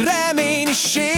remény shit.